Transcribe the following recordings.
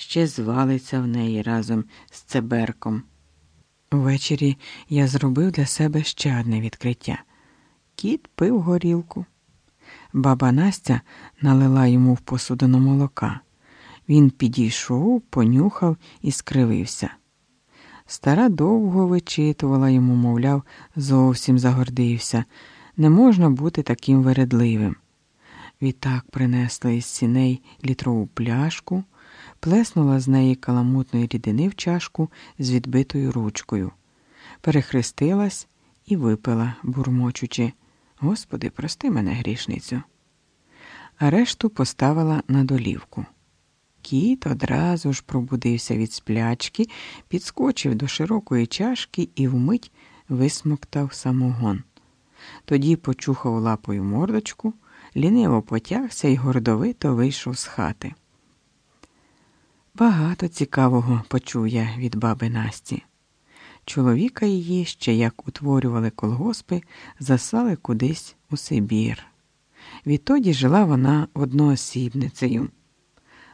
ще звалиться в неї разом з цеберком. Увечері я зробив для себе ще одне відкриття. Кіт пив горілку. Баба Настя налила йому в посудину молока. Він підійшов, понюхав і скривився. Стара довго вичитувала йому, мовляв, зовсім загордився. Не можна бути таким вередливим. Відтак принесла із сіней літрову пляшку, плеснула з неї каламутної рідини в чашку з відбитою ручкою, перехрестилась і випила, бурмочучи. Господи, прости мене, грішницю. А решту поставила на долівку. Кіт одразу ж пробудився від сплячки, підскочив до широкої чашки і вмить висмоктав самогон. Тоді почухав лапою мордочку, ліниво потягся і гордовито вийшов з хати. Багато цікавого почув я від баби Насті. Чоловіка її, ще як утворювали колгоспи, заслали кудись у Сибір. Відтоді жила вона одноосібницею.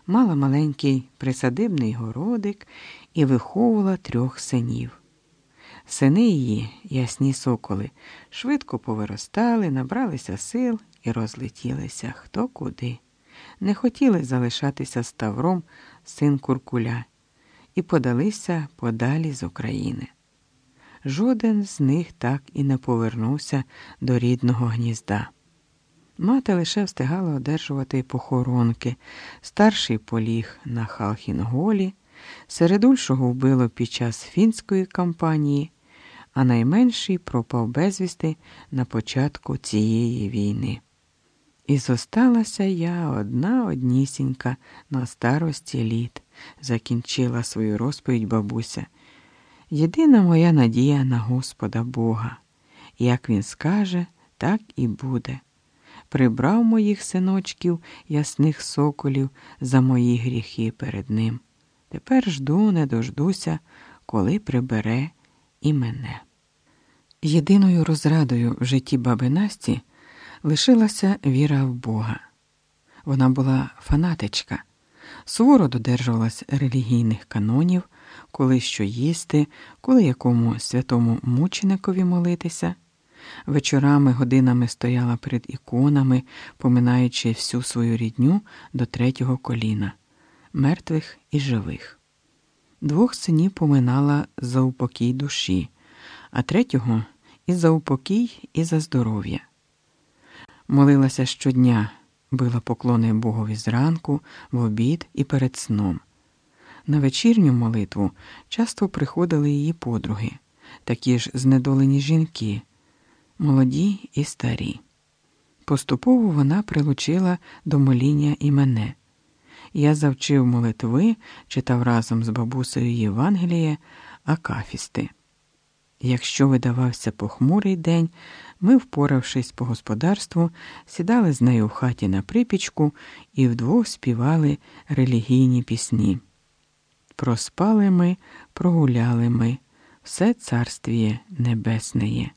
Мала маленький присадибний городик і виховувала трьох синів. Сини її, ясні соколи, швидко повиростали, набралися сил і розлетілися хто куди. Не хотіли залишатися ставром син Куркуля і подалися подалі з України. Жоден з них так і не повернувся до рідного гнізда. Мати лише встигала одержувати похоронки, старший поліг на Халхінголі, середульшого вбило під час фінської кампанії, а найменший пропав безвісти на початку цієї війни. І зосталася я одна однісінька на старості літ, закінчила свою розповідь бабуся. Єдина моя надія на Господа Бога. Як він скаже, так і буде. Прибрав моїх синочків, ясних соколів, за мої гріхи перед ним. Тепер жду, не дождуся, коли прибере і мене. Єдиною розрадою в житті баби Насті лишилася віра в Бога. Вона була фанатичка, суворо додержувалась релігійних канонів, коли що їсти, коли якому святому мученикові молитися. Вечорами годинами стояла перед іконами, поминаючи всю свою рідню до третього коліна, мертвих і живих. Двох синів поминала за упокій душі, а третього і за упокій, і за здоров'я. Молилася щодня, била поклони Богові зранку, в обід і перед сном. На вечірню молитву часто приходили її подруги, такі ж знедолені жінки, молоді і старі. Поступово вона прилучила до моління і мене. Я завчив молитви, читав разом з бабусею Євангеліє, акафісти. Якщо видавався похмурий день, ми, впоравшись по господарству, сідали з нею в хаті на припічку і вдвох співали релігійні пісні. Проспали ми, прогуляли ми, все царствіє небесне.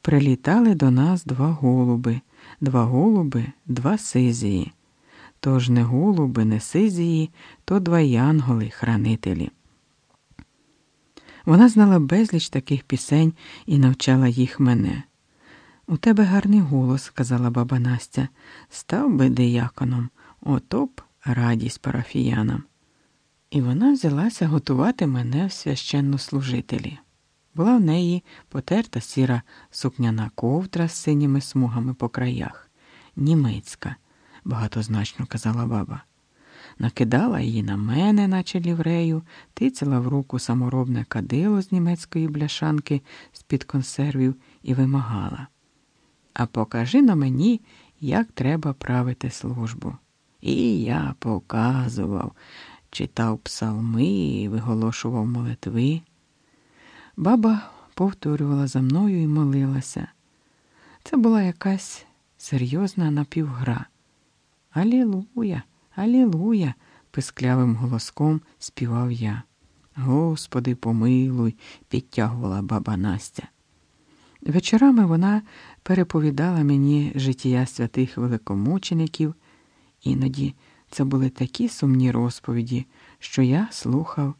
Прилітали до нас два голуби, два голуби, два сизії. Тож не голуби, не сизії, то два янголи-хранителі. Вона знала безліч таких пісень і навчала їх мене. У тебе гарний голос, сказала баба Настя, став би дияконом, ото б радість парафіянам. І вона взялася готувати мене в священнослужителі. Була в неї потерта сіра сукняна ковдра з синіми смугами по краях, німецька, багатозначно казала баба. Накидала її на мене, наче ліврею, тицяла в руку саморобне кадило з німецької бляшанки з-під консервів і вимагала. А покажи на мені, як треба правити службу. І я показував, читав псалми, виголошував молитви. Баба повторювала за мною і молилася. Це була якась серйозна напівгра. Алілуя, алілуя, писклявим голоском співав я. Господи, помилуй, підтягувала баба Настя. Вечорами вона переповідала мені життя святих великомучеників, іноді Це були такі сумні розповіді, що я слухав